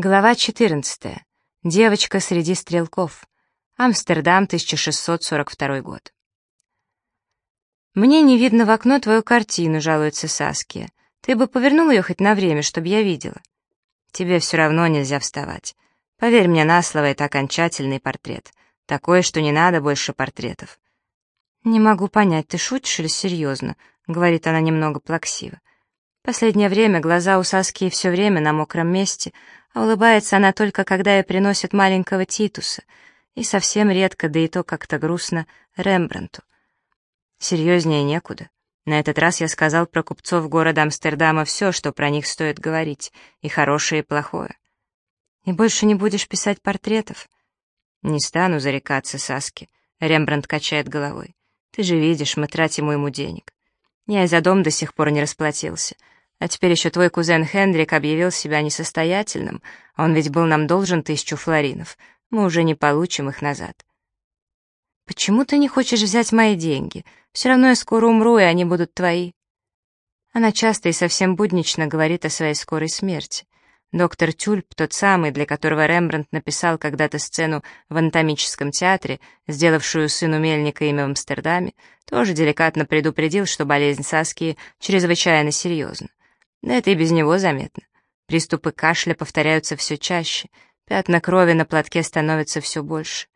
Глава 14. Девочка среди стрелков. Амстердам, 1642 год. «Мне не видно в окно твою картину», — жалуется Саския. «Ты бы повернул ее хоть на время, чтобы я видела». «Тебе все равно нельзя вставать. Поверь мне на слово, это окончательный портрет. Такой, что не надо больше портретов». «Не могу понять, ты шутишь или серьезно?» — говорит она немного плаксиво. Последнее время глаза у Саски все время на мокром месте, а улыбается она только, когда ей приносят маленького Титуса, и совсем редко, да и то как-то грустно, Рембрандту. Серьезнее некуда. На этот раз я сказал про купцов города Амстердама все, что про них стоит говорить, и хорошее, и плохое. И больше не будешь писать портретов? Не стану зарекаться, Саски. Рембрандт качает головой. Ты же видишь, мы тратим ему денег. Я и за дом до сих пор не расплатился. А теперь еще твой кузен Хендрик объявил себя несостоятельным, он ведь был нам должен тысячу флоринов. Мы уже не получим их назад. Почему ты не хочешь взять мои деньги? Все равно я скоро умру, и они будут твои. Она часто и совсем буднично говорит о своей скорой смерти. Доктор Тюльп, тот самый, для которого Рембрандт написал когда-то сцену в анатомическом театре, сделавшую сыну Мельника имя в Амстердаме, тоже деликатно предупредил, что болезнь Саски чрезвычайно серьезна. Да это и без него заметно. Приступы кашля повторяются все чаще, пятна крови на платке становятся все больше.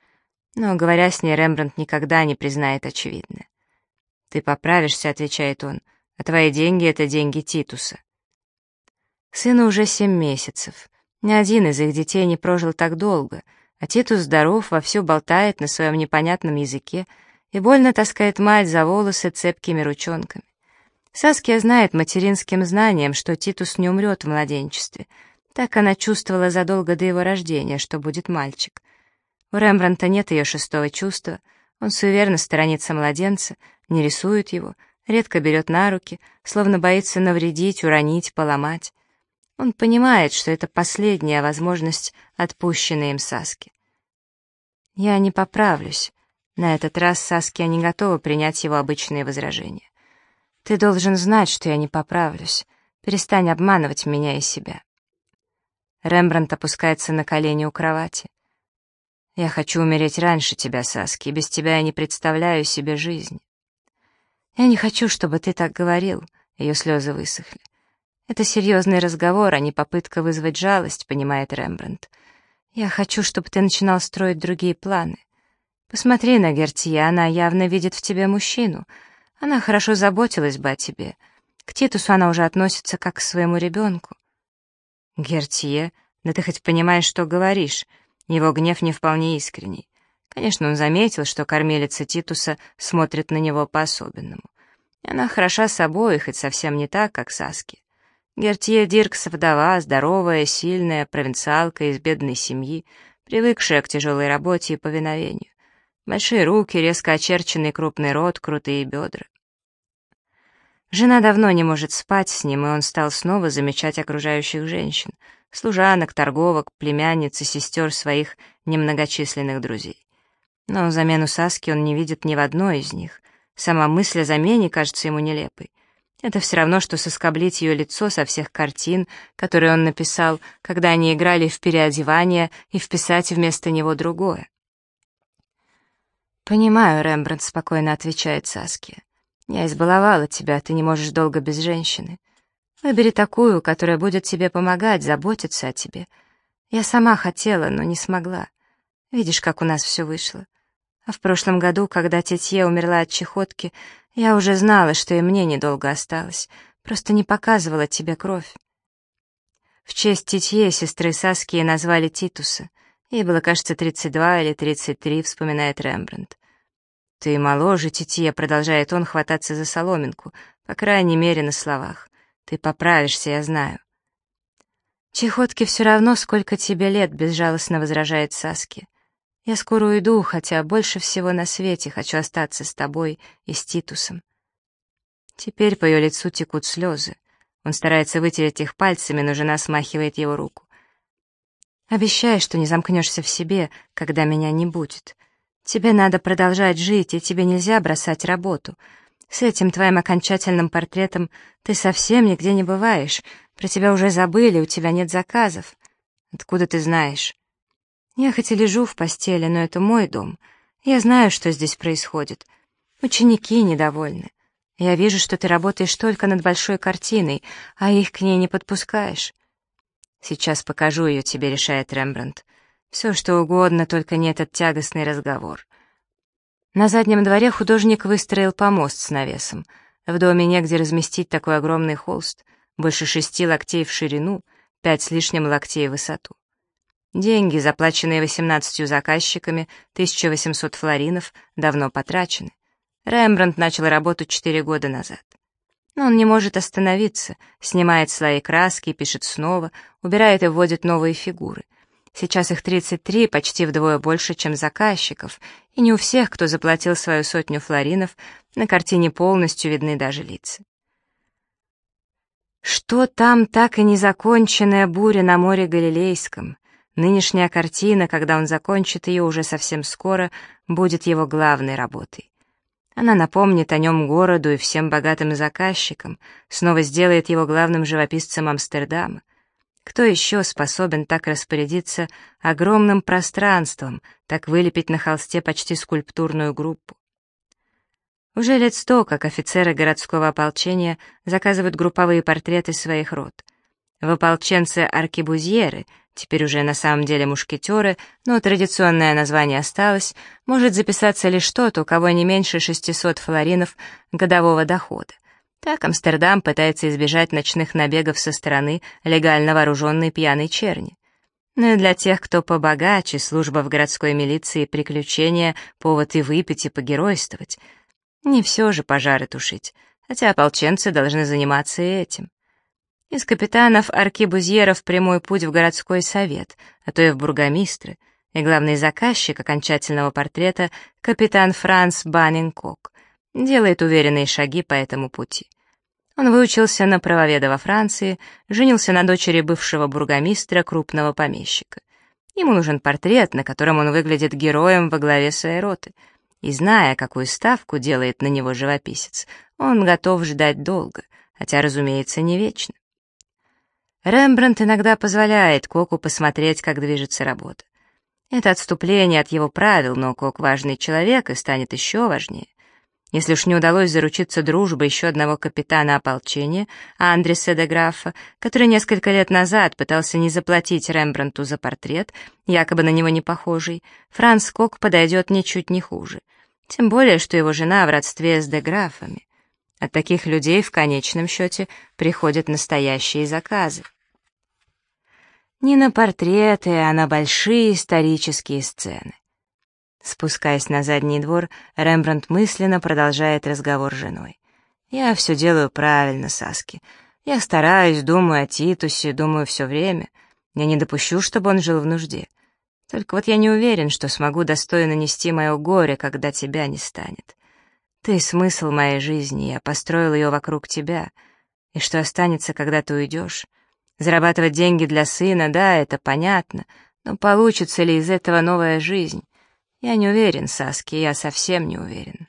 Но, говоря с ней, Рембрандт никогда не признает очевидное. «Ты поправишься», — отвечает он, — «а твои деньги — это деньги Титуса». Сыну уже семь месяцев. Ни один из их детей не прожил так долго, а Титус здоров, вовсю болтает на своем непонятном языке и больно таскает мать за волосы цепкими ручонками. Саския знает материнским знанием, что Титус не умрет в младенчестве. Так она чувствовала задолго до его рождения, что будет мальчик. У Рембранта нет ее шестого чувства, он суеверно сторонится младенца, не рисует его, редко берет на руки, словно боится навредить, уронить, поломать. Он понимает, что это последняя возможность, отпущенная им Саске. «Я не поправлюсь». На этот раз Саския не готова принять его обычные возражения. Ты должен знать, что я не поправлюсь. Перестань обманывать меня и себя. Рембрандт опускается на колени у кровати. Я хочу умереть раньше тебя, Саски, без тебя я не представляю себе жизнь. Я не хочу, чтобы ты так говорил. Ее слезы высохли. Это серьезный разговор, а не попытка вызвать жалость, понимает Рембрандт. Я хочу, чтобы ты начинал строить другие планы. Посмотри на Гертия, она явно видит в тебе мужчину — она хорошо заботилась бы о тебе. К Титусу она уже относится как к своему ребенку. Гертье, да ты хоть понимаешь, что говоришь. Его гнев не вполне искренний. Конечно, он заметил, что кормилица Титуса смотрит на него по-особенному. Она хороша собой, хоть совсем не так, как Саски. Гертье Диркс вдова, здоровая, сильная, провинциалка из бедной семьи, привыкшая к тяжелой работе и повиновению. Большие руки, резко очерченный крупный рот, крутые бедра. Жена давно не может спать с ним, и он стал снова замечать окружающих женщин, служанок, торговок, племянниц и сестер своих немногочисленных друзей. Но замену Саски он не видит ни в одной из них. Сама мысль о замене кажется ему нелепой. Это все равно, что соскоблить ее лицо со всех картин, которые он написал, когда они играли в переодевание, и вписать вместо него другое. «Понимаю», — Рембрандт спокойно отвечает Саске. Я избаловала тебя, ты не можешь долго без женщины. Выбери такую, которая будет тебе помогать, заботиться о тебе. Я сама хотела, но не смогла. Видишь, как у нас все вышло. А в прошлом году, когда Тетье умерла от чехотки, я уже знала, что и мне недолго осталось, просто не показывала тебе кровь. В честь Тетье сестры Саски назвали Титуса. Ей было, кажется, 32 или 33, вспоминает Рембрандт. «Ты моложе, Тития», — продолжает он хвататься за соломинку, по крайней мере, на словах. «Ты поправишься, я знаю». «Чехотке все равно, сколько тебе лет», — безжалостно возражает Саски. «Я скоро уйду, хотя больше всего на свете хочу остаться с тобой и с Титусом». Теперь по ее лицу текут слезы. Он старается вытереть их пальцами, но жена смахивает его руку. «Обещай, что не замкнешься в себе, когда меня не будет. Тебе надо продолжать жить, и тебе нельзя бросать работу. С этим твоим окончательным портретом ты совсем нигде не бываешь. Про тебя уже забыли, у тебя нет заказов. Откуда ты знаешь? Я хоть и лежу в постели, но это мой дом. Я знаю, что здесь происходит. Ученики недовольны. Я вижу, что ты работаешь только над большой картиной, а их к ней не подпускаешь. Сейчас покажу ее тебе, решает Рембрандт. Все, что угодно, только не этот тягостный разговор. На заднем дворе художник выстроил помост с навесом. В доме негде разместить такой огромный холст, больше шести локтей в ширину, пять с лишним локтей в высоту. Деньги, заплаченные 18 заказчиками, 1800 флоринов, давно потрачены. Рембрандт начал работу четыре года назад. Но он не может остановиться, снимает слои краски, пишет снова, убирает и вводит новые фигуры. Сейчас их 33, почти вдвое больше, чем заказчиков, и не у всех, кто заплатил свою сотню флоринов, на картине полностью видны даже лица. Что там так и незаконченная буря на море Галилейском? Нынешняя картина, когда он закончит ее уже совсем скоро, будет его главной работой. Она напомнит о нем городу и всем богатым заказчикам, снова сделает его главным живописцем Амстердама. Кто еще способен так распорядиться огромным пространством, так вылепить на холсте почти скульптурную группу? Уже лет сто, как офицеры городского ополчения заказывают групповые портреты своих рот. В ополченце аркебузьеры, теперь уже на самом деле мушкетеры, но традиционное название осталось, может записаться лишь тот, у кого не меньше 600 флоринов годового дохода. Так Амстердам пытается избежать ночных набегов со стороны легально вооруженной пьяной черни. Но и для тех, кто побогаче, служба в городской милиции, приключения, повод и выпить, и погеройствовать. Не все же пожары тушить, хотя ополченцы должны заниматься и этим. Из капитанов аркибузьеров прямой путь в городской совет, а то и в бургомистры, и главный заказчик окончательного портрета — капитан Франц Баннинкок делает уверенные шаги по этому пути. Он выучился на правоведа во Франции, женился на дочери бывшего бургомистра крупного помещика. Ему нужен портрет, на котором он выглядит героем во главе своей роты. И зная, какую ставку делает на него живописец, он готов ждать долго, хотя, разумеется, не вечно. Рембрандт иногда позволяет Коку посмотреть, как движется работа. Это отступление от его правил, но Кок важный человек и станет еще важнее. Если уж не удалось заручиться дружбой еще одного капитана ополчения, Андреса де Графа, который несколько лет назад пытался не заплатить Рембрандту за портрет, якобы на него не похожий, Франц Кок подойдет ничуть не хуже. Тем более, что его жена в родстве с де Графами. От таких людей в конечном счете приходят настоящие заказы. Не на портреты, а на большие исторические сцены. Спускаясь на задний двор, Рембрандт мысленно продолжает разговор с женой. «Я все делаю правильно, Саски. Я стараюсь, думаю о Титусе, думаю все время. Я не допущу, чтобы он жил в нужде. Только вот я не уверен, что смогу достойно нести мое горе, когда тебя не станет. Ты — смысл моей жизни, я построил ее вокруг тебя. И что останется, когда ты уйдешь? Зарабатывать деньги для сына, да, это понятно, но получится ли из этого новая жизнь? Я не уверен, Саски, я совсем не уверен.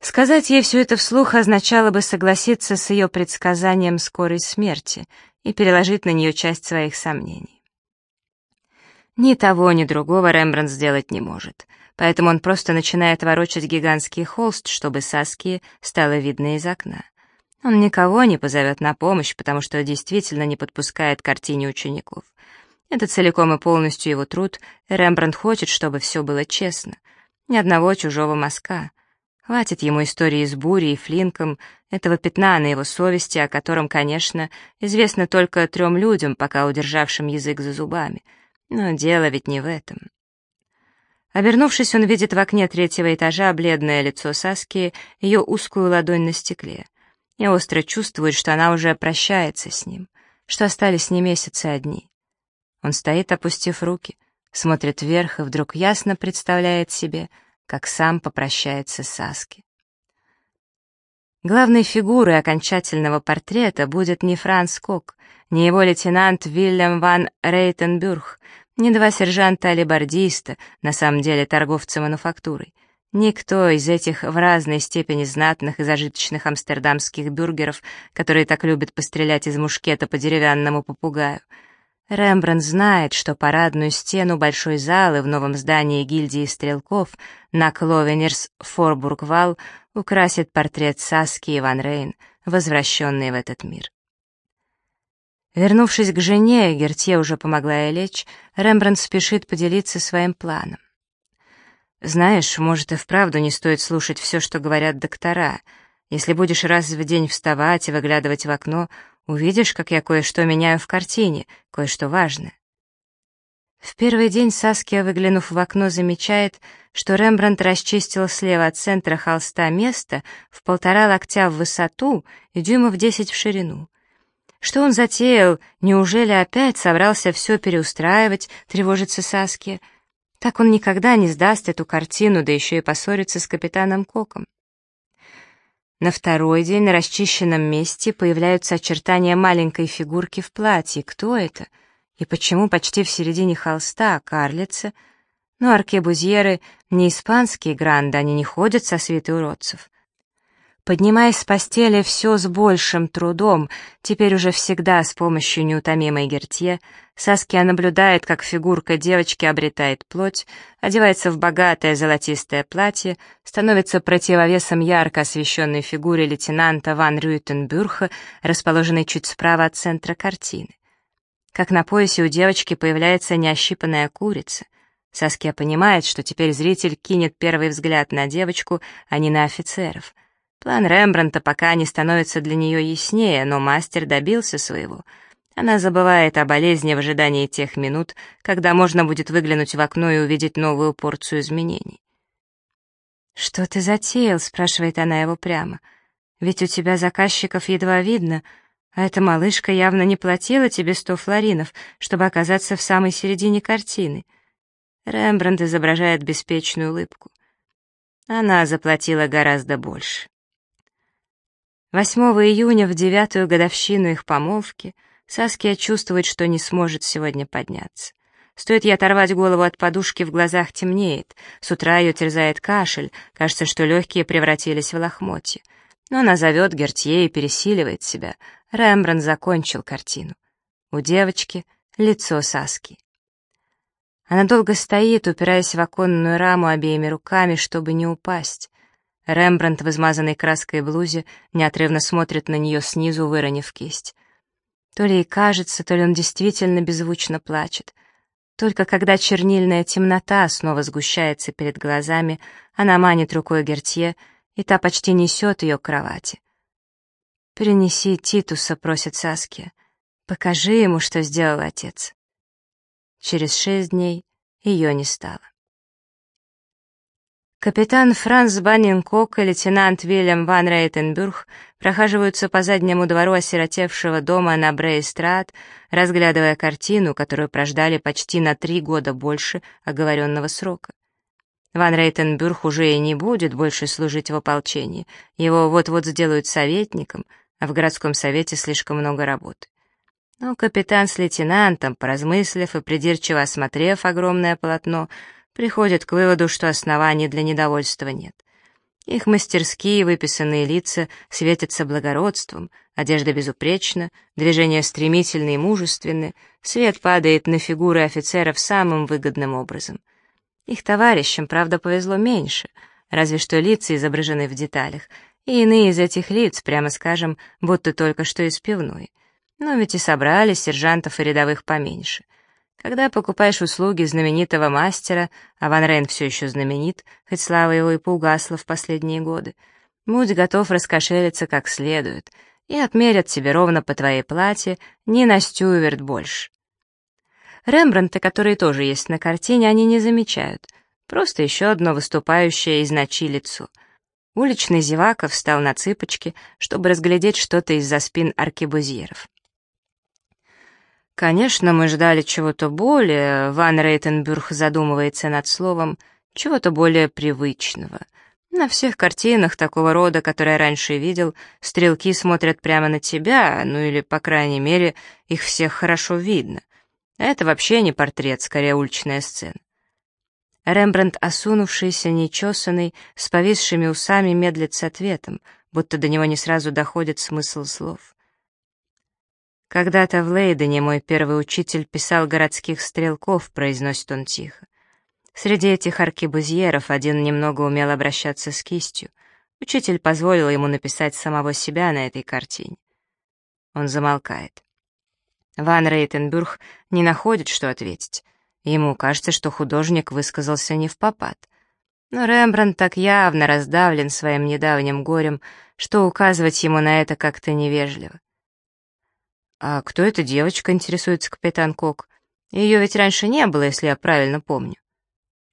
Сказать ей все это вслух означало бы согласиться с ее предсказанием скорой смерти и переложить на нее часть своих сомнений. Ни того, ни другого Рембрандт сделать не может, поэтому он просто начинает ворочать гигантский холст, чтобы Саски стало видно из окна. Он никого не позовет на помощь, потому что действительно не подпускает картине учеников. Это целиком и полностью его труд, Рембрандт хочет, чтобы все было честно. Ни одного чужого мазка. Хватит ему истории с бурей и флинком, этого пятна на его совести, о котором, конечно, известно только трем людям, пока удержавшим язык за зубами. Но дело ведь не в этом. Обернувшись, он видит в окне третьего этажа бледное лицо Саски, ее узкую ладонь на стекле. И остро чувствует, что она уже прощается с ним, что остались не месяцы одни. Он стоит, опустив руки, смотрит вверх и вдруг ясно представляет себе, как сам попрощается с Саски. Главной фигурой окончательного портрета будет не Франц Кок, не его лейтенант Вильям ван Рейтенбюрг, не два сержанта-алибардиста, на самом деле торговца мануфактурой, Никто из этих в разной степени знатных и зажиточных амстердамских бюргеров, которые так любят пострелять из мушкета по деревянному попугаю. Рембрандт знает, что парадную стену большой залы в новом здании гильдии стрелков на Кловенерс Форбургвал украсит портрет Саски и Ван Рейн, возвращенный в этот мир. Вернувшись к жене, Гертье уже помогла ей лечь, Рембрандт спешит поделиться своим планом. Знаешь, может и вправду не стоит слушать все, что говорят доктора. Если будешь раз в день вставать и выглядывать в окно, увидишь, как я кое-что меняю в картине, кое-что важное. В первый день Саския, выглянув в окно, замечает, что Рембрандт расчистил слева от центра холста место в полтора локтя в высоту и дюймов десять в ширину. Что он затеял? Неужели опять собрался все переустраивать, тревожится Саския? Так он никогда не сдаст эту картину, да еще и поссорится с капитаном Коком. На второй день на расчищенном месте появляются очертания маленькой фигурки в платье. Кто это? И почему почти в середине холста карлица? Но ну, аркебузьеры не испанские гранды, они не ходят со свитой уродцев. Поднимаясь с постели все с большим трудом, теперь уже всегда с помощью неутомимой Гертье, Саския наблюдает, как фигурка девочки обретает плоть, одевается в богатое золотистое платье, становится противовесом ярко освещенной фигуре лейтенанта Ван Рюйтенбюрха, расположенной чуть справа от центра картины. Как на поясе у девочки появляется неощипанная курица. Саския понимает, что теперь зритель кинет первый взгляд на девочку, а не на офицеров — План Рембранта пока не становится для нее яснее, но мастер добился своего. Она забывает о болезни в ожидании тех минут, когда можно будет выглянуть в окно и увидеть новую порцию изменений. «Что ты затеял?» — спрашивает она его прямо. «Ведь у тебя заказчиков едва видно, а эта малышка явно не платила тебе сто флоринов, чтобы оказаться в самой середине картины». Рембрандт изображает беспечную улыбку. Она заплатила гораздо больше. 8 июня, в девятую годовщину их помолвки, Саския чувствует, что не сможет сегодня подняться. Стоит ей оторвать голову от подушки, в глазах темнеет. С утра ее терзает кашель, кажется, что легкие превратились в лохмотья. Но она зовет Гертье и пересиливает себя. Рембрандт закончил картину. У девочки лицо Саски. Она долго стоит, упираясь в оконную раму обеими руками, чтобы не упасть. Рембрандт в измазанной краской блузе неотрывно смотрит на нее снизу, выронив кисть. То ли ей кажется, то ли он действительно беззвучно плачет. Только когда чернильная темнота снова сгущается перед глазами, она манит рукой Гертье, и та почти несет ее к кровати. «Принеси Титуса», — просит Саския. «Покажи ему, что сделал отец». Через шесть дней ее не стало. Капитан Франц Баннинкок и лейтенант Вильям Ван Рейтенбюрг прохаживаются по заднему двору осиротевшего дома на Брейстрат, разглядывая картину, которую прождали почти на три года больше оговоренного срока. Ван Рейтенбюрг уже и не будет больше служить в ополчении, его вот-вот сделают советником, а в городском совете слишком много работы. Но капитан с лейтенантом, поразмыслив и придирчиво осмотрев огромное полотно, приходят к выводу, что оснований для недовольства нет. Их мастерские выписанные лица светятся благородством, одежда безупречна, движения стремительны и мужественны, свет падает на фигуры офицеров самым выгодным образом. Их товарищам, правда, повезло меньше, разве что лица изображены в деталях, и иные из этих лиц, прямо скажем, будто только что из пивной. Но ведь и собрали сержантов и рядовых поменьше — когда покупаешь услуги знаменитого мастера, а Ван Рейн все еще знаменит, хоть слава его и поугасла в последние годы, будь готов раскошелиться как следует, и отмерят тебе ровно по твоей плате, ни на стюверт больше. Рембрандта, которые тоже есть на картине, они не замечают. Просто еще одно выступающее из ночи лицо. Уличный зевака встал на цыпочки, чтобы разглядеть что-то из-за спин аркебузьеров. Конечно, мы ждали чего-то более, Ван Рейтенбюрг задумывается над словом, чего-то более привычного. На всех картинах такого рода, которые я раньше видел, стрелки смотрят прямо на тебя, ну или, по крайней мере, их всех хорошо видно. Это вообще не портрет, скорее уличная сцена. Рембрандт, осунувшийся, нечесанный, с повисшими усами, медлит с ответом, будто до него не сразу доходит смысл слов. «Когда-то в Лейдене мой первый учитель писал городских стрелков», — произносит он тихо. Среди этих аркебузьеров один немного умел обращаться с кистью. Учитель позволил ему написать самого себя на этой картине. Он замолкает. Ван Рейтенбюрг не находит, что ответить. Ему кажется, что художник высказался не в попад. Но Рембрандт так явно раздавлен своим недавним горем, что указывать ему на это как-то невежливо. «А кто эта девочка?» — интересуется капитан Кок. «Ее ведь раньше не было, если я правильно помню».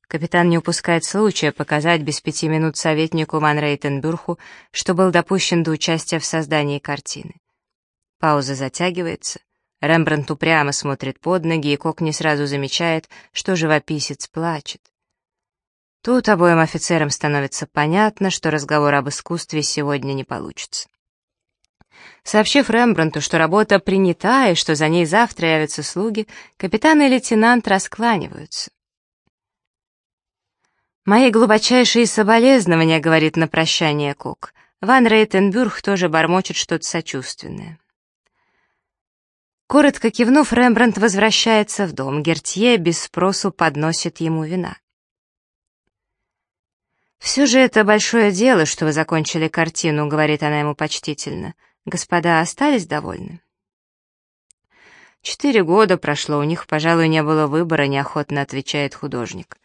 Капитан не упускает случая показать без пяти минут советнику Ван Рейтенбюрху, что был допущен до участия в создании картины. Пауза затягивается. Рембрандт упрямо смотрит под ноги, и Кок не сразу замечает, что живописец плачет. Тут обоим офицерам становится понятно, что разговор об искусстве сегодня не получится. Сообщив Рембрандту, что работа принята и что за ней завтра явятся слуги, капитан и лейтенант раскланиваются. «Мои глубочайшие соболезнования», — говорит на прощание Кок. Ван Рейтенбюрг тоже бормочет что-то сочувственное. Коротко кивнув, Рембрандт возвращается в дом. Гертье без спросу подносит ему вина. «Все же это большое дело, что вы закончили картину», — говорит она ему почтительно. «Господа остались довольны?» «Четыре года прошло, у них, пожалуй, не было выбора», — неохотно отвечает художник.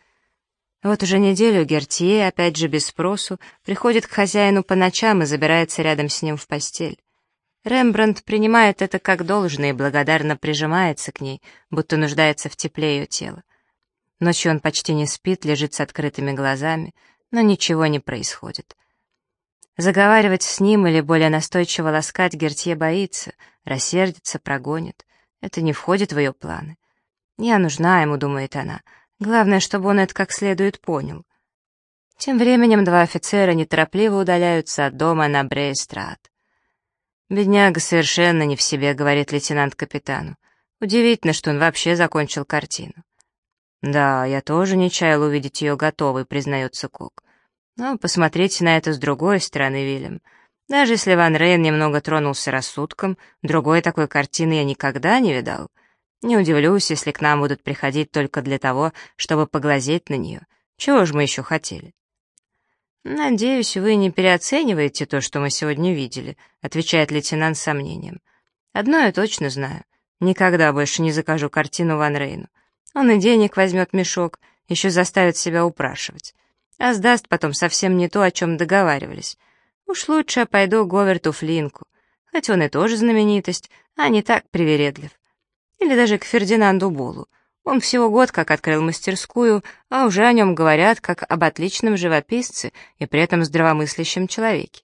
Вот уже неделю Гертье, опять же без спросу, приходит к хозяину по ночам и забирается рядом с ним в постель. Рембрандт принимает это как должное и благодарно прижимается к ней, будто нуждается в тепле ее тела. Ночью он почти не спит, лежит с открытыми глазами, но ничего не происходит. Заговаривать с ним или более настойчиво ласкать Гертье боится, рассердится, прогонит. Это не входит в ее планы. «Я нужна ему», — думает она. «Главное, чтобы он это как следует понял». Тем временем два офицера неторопливо удаляются от дома на Брейстрат. «Бедняга совершенно не в себе», — говорит лейтенант капитану. «Удивительно, что он вообще закончил картину». «Да, я тоже не чаял увидеть ее готовой», — признается Кок. «Но посмотрите на это с другой стороны, Вильям. Даже если Ван Рейн немного тронулся рассудком, другой такой картины я никогда не видал. Не удивлюсь, если к нам будут приходить только для того, чтобы поглазеть на нее. Чего же мы еще хотели?» «Надеюсь, вы не переоцениваете то, что мы сегодня видели», — отвечает лейтенант с сомнением. «Одно я точно знаю. Никогда больше не закажу картину Ван Рейну. Он и денег возьмет мешок, еще заставит себя упрашивать. А сдаст потом совсем не то, о чем договаривались. Уж лучше я пойду к Говерту Флинку, хоть он и тоже знаменитость, а не так привередлив. Или даже к Фердинанду Болу. Он всего год как открыл мастерскую, а уже о нем говорят как об отличном живописце и при этом здравомыслящем человеке.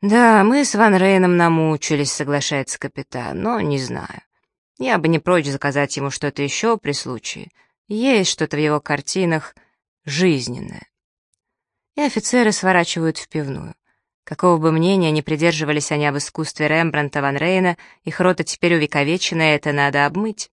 «Да, мы с Ван Рейном намучились», — соглашается капитан, — «но не знаю. Я бы не прочь заказать ему что-то еще при случае. Есть что-то в его картинах жизненное». И офицеры сворачивают в пивную. Какого бы мнения ни придерживались они об искусстве Рембранта Ван Рейна, их рота теперь увековечена, это надо обмыть.